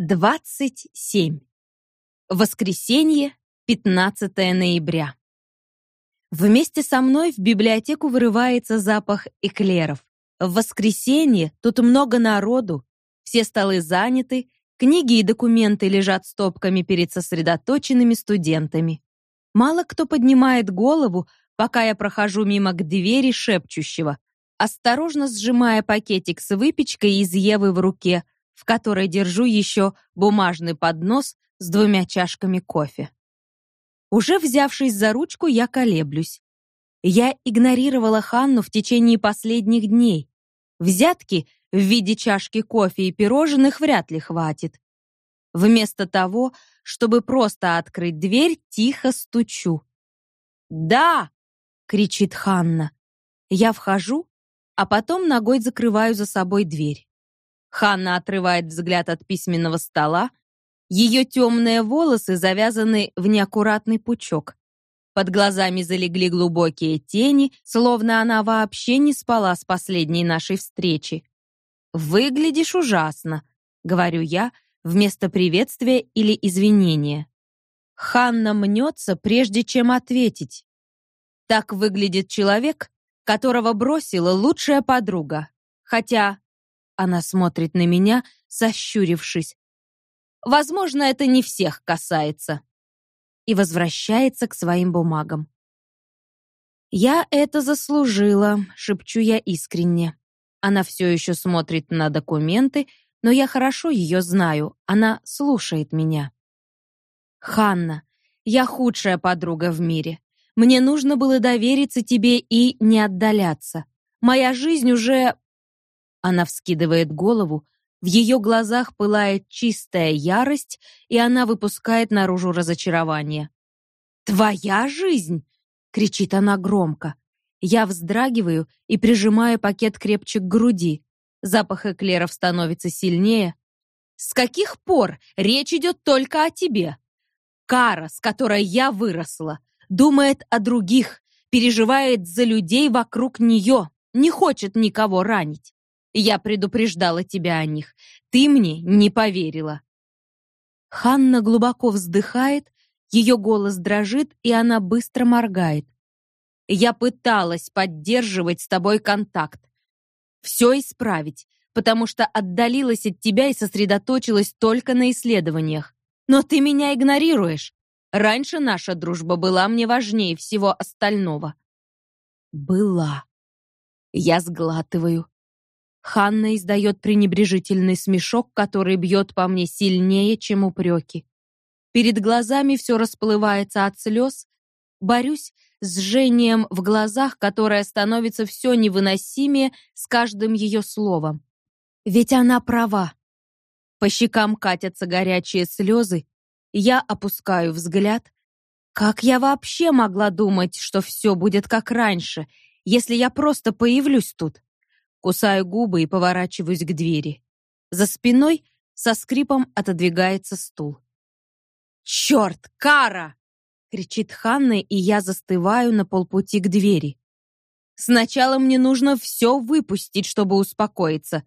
27. Воскресенье, 15 ноября. Вместе со мной в библиотеку вырывается запах эклеров. В воскресенье тут много народу, все столы заняты, книги и документы лежат стопками перед сосредоточенными студентами. Мало кто поднимает голову, пока я прохожу мимо к двери шепчущего, осторожно сжимая пакетик с выпечкой из Евы в руке – в которой держу еще бумажный поднос с двумя чашками кофе. Уже взявшись за ручку, я колеблюсь. Я игнорировала Ханну в течение последних дней. Взятки в виде чашки кофе и пирожных вряд ли хватит. Вместо того, чтобы просто открыть дверь, тихо стучу. «Да!» — кричит Ханна. Я вхожу, а потом ногой закрываю за собой дверь. Ханна отрывает взгляд от письменного стола. Ее темные волосы завязаны в неаккуратный пучок. Под глазами залегли глубокие тени, словно она вообще не спала с последней нашей встречи. «Выглядишь ужасно», — говорю я, вместо приветствия или извинения. Ханна мнется, прежде чем ответить. Так выглядит человек, которого бросила лучшая подруга. Хотя она смотрит на меня, сощурившись. Возможно, это не всех касается. И возвращается к своим бумагам. Я это заслужила, шепчу я искренне. Она все еще смотрит на документы, но я хорошо ее знаю. Она слушает меня. Ханна, я худшая подруга в мире. Мне нужно было довериться тебе и не отдаляться. Моя жизнь уже она вскидывает голову, в ее глазах пылает чистая ярость, и она выпускает наружу разочарование. «Твоя жизнь!» — кричит она громко. Я вздрагиваю и прижимаю пакет крепче к груди. Запах эклеров становится сильнее. «С каких пор речь идет только о тебе?» Кара, с которой я выросла, думает о других, переживает за людей вокруг нее, не хочет никого ранить. Я предупреждала тебя о них. Ты мне не поверила. Ханна глубоко вздыхает, ее голос дрожит, и она быстро моргает. Я пыталась поддерживать с тобой контакт. Все исправить, потому что отдалилась от тебя и сосредоточилась только на исследованиях. Но ты меня игнорируешь. Раньше наша дружба была мне важнее всего остального. Была. Я сглатываю. Ханна издает пренебрежительный смешок, который бьет по мне сильнее, чем упреки. Перед глазами все расплывается от слез. Борюсь с жжением в глазах, которое становится все невыносимее с каждым ее словом. Ведь она права. По щекам катятся горячие слезы. Я опускаю взгляд. Как я вообще могла думать, что все будет как раньше, если я просто появлюсь тут? Кусаю губы и поворачиваюсь к двери. За спиной со скрипом отодвигается стул. «Черт, Кара!» — кричит Ханна, и я застываю на полпути к двери. «Сначала мне нужно все выпустить, чтобы успокоиться.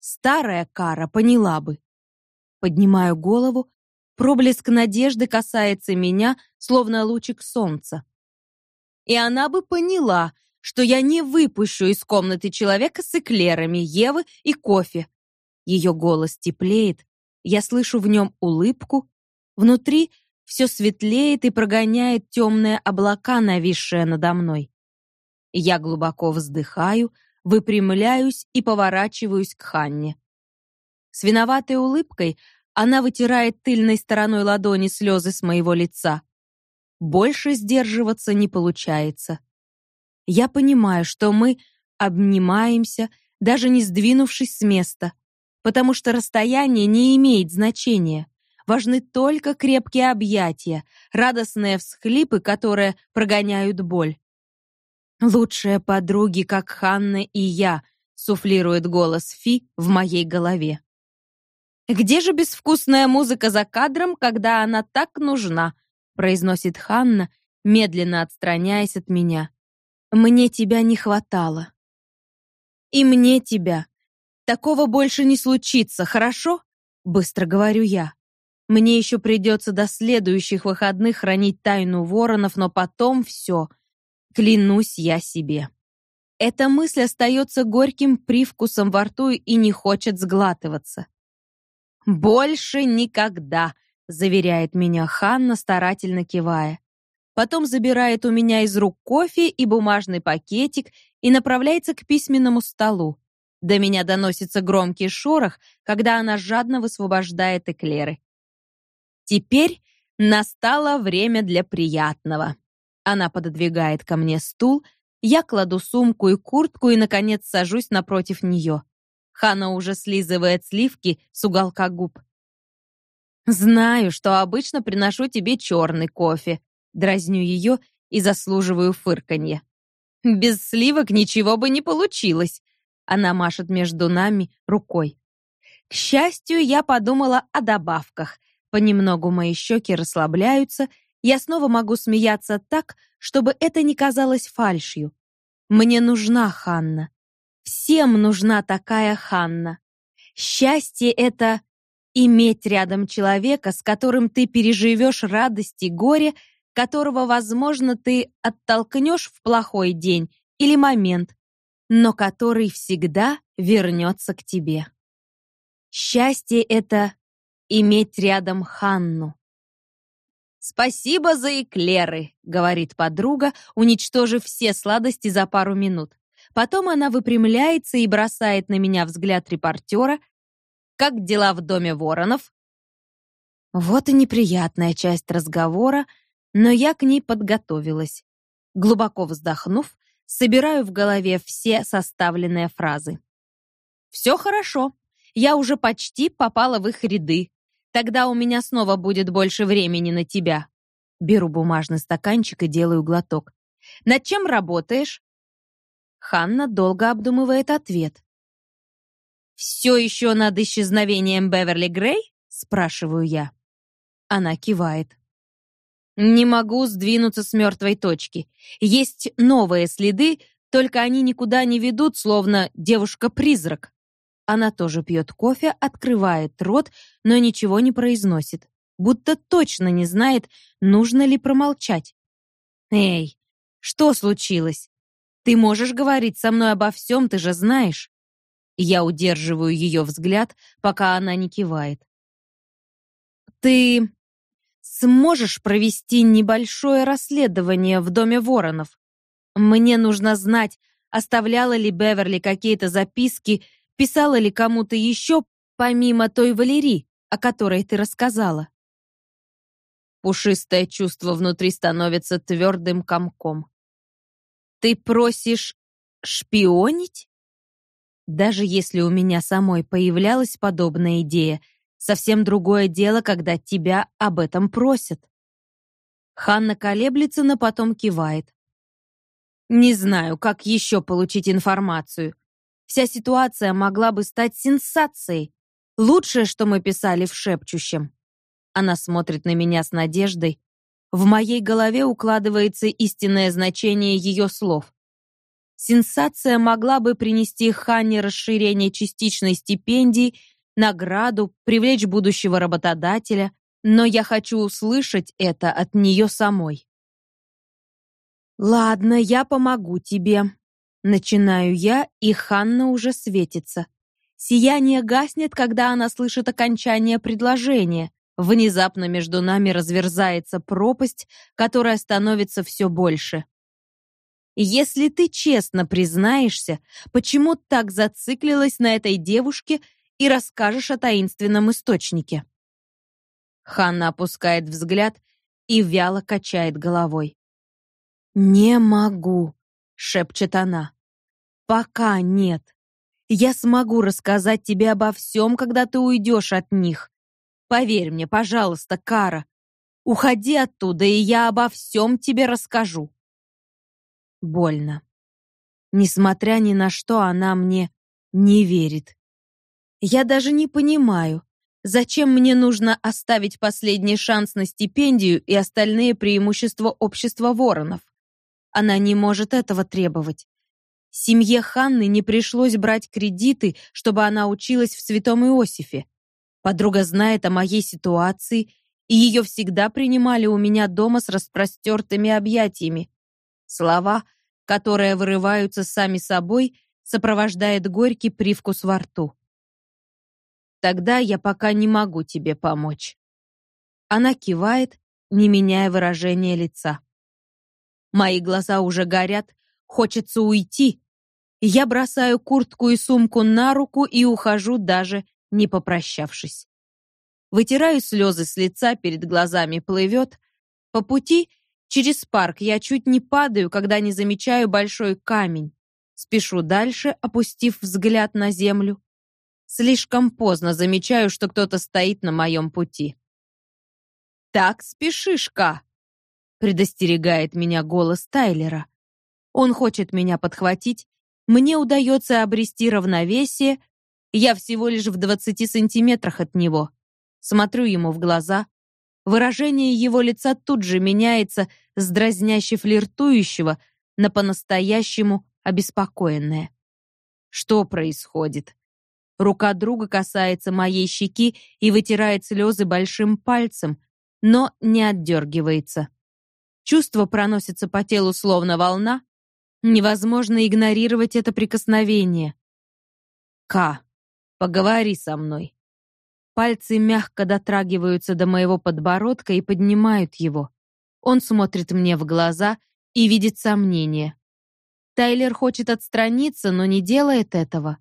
Старая Кара поняла бы». Поднимаю голову, проблеск надежды касается меня, словно лучик солнца. И она бы поняла, что я не выпущу из комнаты человека с эклерами, Евы и кофе. Ее голос теплеет, я слышу в нем улыбку. Внутри все светлеет и прогоняет темные облака, нависшие надо мной. Я глубоко вздыхаю, выпрямляюсь и поворачиваюсь к Ханне. С виноватой улыбкой она вытирает тыльной стороной ладони слезы с моего лица. Больше сдерживаться не получается. Я понимаю, что мы обнимаемся, даже не сдвинувшись с места, потому что расстояние не имеет значения. Важны только крепкие объятия, радостные всхлипы, которые прогоняют боль. Лучшие подруги, как Ханна и я, суфлирует голос Фи в моей голове. Где же безвкусная музыка за кадром, когда она так нужна? произносит Ханна, медленно отстраняясь от меня. Мне тебя не хватало. И мне тебя. Такого больше не случится, хорошо? Быстро говорю я. Мне еще придется до следующих выходных хранить тайну воронов, но потом все. Клянусь я себе. Эта мысль остается горьким привкусом во рту и не хочет сглатываться. «Больше никогда», — заверяет меня Ханна, старательно кивая. Потом забирает у меня из рук кофе и бумажный пакетик и направляется к письменному столу. До меня доносится громкий шорох, когда она жадно высвобождает эклеры. Теперь настало время для приятного. Она пододвигает ко мне стул, я кладу сумку и куртку и, наконец, сажусь напротив нее. Хана уже слизывает сливки с уголка губ. «Знаю, что обычно приношу тебе черный кофе», дразню ее и заслуживаю фырканье. «Без сливок ничего бы не получилось», она машет между нами рукой. К счастью, я подумала о добавках. Понемногу мои щеки расслабляются, я снова могу смеяться так, чтобы это не казалось фальшью. Мне нужна Ханна. Всем нужна такая Ханна. Счастье — это иметь рядом человека, с которым ты переживешь радость и горе, которого, возможно, ты оттолкнешь в плохой день или момент, но который всегда вернется к тебе. Счастье — это иметь рядом Ханну. «Спасибо за эклеры», — говорит подруга, уничтожив все сладости за пару минут. Потом она выпрямляется и бросает на меня взгляд репортера. «Как дела в доме Воронов?» Вот и неприятная часть разговора, но я к ней подготовилась. Глубоко вздохнув, собираю в голове все составленные фразы. «Все хорошо. Я уже почти попала в их ряды. Тогда у меня снова будет больше времени на тебя. Беру бумажный стаканчик и делаю глоток. Над чем работаешь? Ханна долго обдумывает ответ. «Все еще над исчезновением Беверли Грей?» — спрашиваю я. Она кивает. «Не могу сдвинуться с мертвой точки. Есть новые следы, только они никуда не ведут, словно девушка-призрак. Она тоже пьет кофе, открывает рот, но ничего не произносит, будто точно не знает, нужно ли промолчать. «Эй, что случилось? Ты можешь говорить со мной обо всем, ты же знаешь». Я удерживаю ее взгляд, пока она не кивает. «Ты сможешь провести небольшое расследование в доме Воронов? Мне нужно знать, оставляла ли Беверли какие-то записки Писала ли кому-то еще, помимо той Валерии, о которой ты рассказала? Пушистое чувство внутри становится твердым комком. Ты просишь шпионить? Даже если у меня самой появлялась подобная идея, совсем другое дело, когда тебя об этом просят. Ханна колеблется, но потом кивает. Не знаю, как еще получить информацию. Вся ситуация могла бы стать сенсацией. Лучшее, что мы писали в шепчущем. Она смотрит на меня с надеждой. В моей голове укладывается истинное значение ее слов. Сенсация могла бы принести Ханне расширение частичной стипендии, награду, привлечь будущего работодателя, но я хочу услышать это от нее самой. «Ладно, я помогу тебе», Начинаю я, и Ханна уже светится. Сияние гаснет, когда она слышит окончание предложения. Внезапно между нами разверзается пропасть, которая становится все больше. Если ты честно признаешься, почему так зациклилась на этой девушке и расскажешь о таинственном источнике. Ханна опускает взгляд и вяло качает головой. «Не могу», — шепчет она. Пока нет. Я смогу рассказать тебе обо всем, когда ты уйдешь от них. Поверь мне, пожалуйста, Кара. Уходи оттуда, и я обо всем тебе расскажу. Больно. Несмотря ни на что, она мне не верит. Я даже не понимаю, зачем мне нужно оставить последний шанс на стипендию и остальные преимущества общества воронов. Она не может этого требовать. Семье Ханны не пришлось брать кредиты, чтобы она училась в Святом Иосифе. Подруга знает о моей ситуации, и ее всегда принимали у меня дома с распростертыми объятиями. Слова, которые вырываются сами собой, сопровождает горький привкус во рту. Тогда я пока не могу тебе помочь. Она кивает, не меняя выражения лица. Мои глаза уже горят, хочется уйти. Я бросаю куртку и сумку на руку и ухожу даже не попрощавшись. Вытираю слезы с лица, перед глазами плывет. По пути через парк я чуть не падаю, когда не замечаю большой камень. Спешу дальше, опустив взгляд на землю. Слишком поздно замечаю, что кто-то стоит на моем пути. «Так спешишь-ка!» предостерегает меня голос Тайлера. Он хочет меня подхватить, мне удается обрести равновесие, я всего лишь в 20 сантиметрах от него. Смотрю ему в глаза. Выражение его лица тут же меняется с дразняще флиртующего на по-настоящему обеспокоенное. Что происходит? Рука друга касается моей щеки и вытирает слезы большим пальцем, но не отдергивается. Чувство проносится по телу словно волна. Невозможно игнорировать это прикосновение. К, поговори со мной. Пальцы мягко дотрагиваются до моего подбородка и поднимают его. Он смотрит мне в глаза и видит сомнение. Тайлер хочет отстраниться, но не делает этого.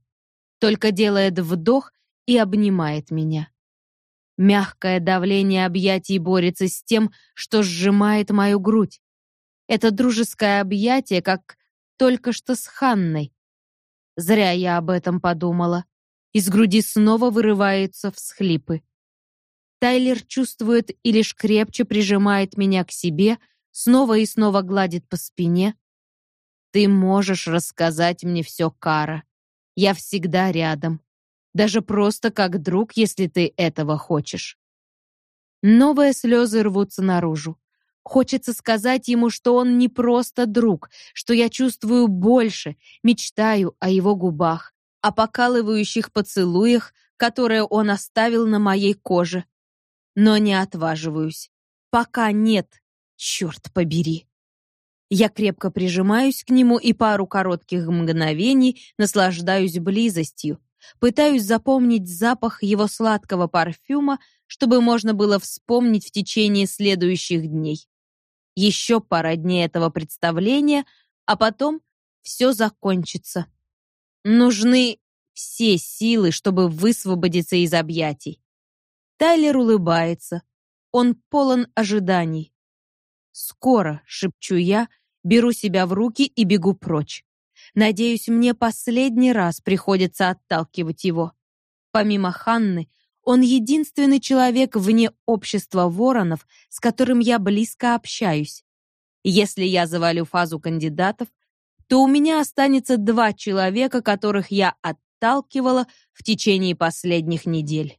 Только делает вдох и обнимает меня. Мягкое давление объятий борется с тем, что сжимает мою грудь. Это дружеское объятие, как только что с Ханной. Зря я об этом подумала. Из груди снова вырываются всхлипы. Тайлер чувствует и лишь крепче прижимает меня к себе, снова и снова гладит по спине. Ты можешь рассказать мне все, Кара. Я всегда рядом даже просто как друг, если ты этого хочешь. Новые слезы рвутся наружу. Хочется сказать ему, что он не просто друг, что я чувствую больше, мечтаю о его губах, о покалывающих поцелуях, которые он оставил на моей коже. Но не отваживаюсь. Пока нет, черт побери. Я крепко прижимаюсь к нему и пару коротких мгновений наслаждаюсь близостью, Пытаюсь запомнить запах его сладкого парфюма, чтобы можно было вспомнить в течение следующих дней. Еще пара дней этого представления, а потом все закончится. Нужны все силы, чтобы высвободиться из объятий. Тайлер улыбается. Он полон ожиданий. «Скоро», — шепчу я, беру себя в руки и бегу прочь. Надеюсь, мне последний раз приходится отталкивать его. Помимо Ханны, он единственный человек вне общества воронов, с которым я близко общаюсь. Если я завалю фазу кандидатов, то у меня останется два человека, которых я отталкивала в течение последних недель.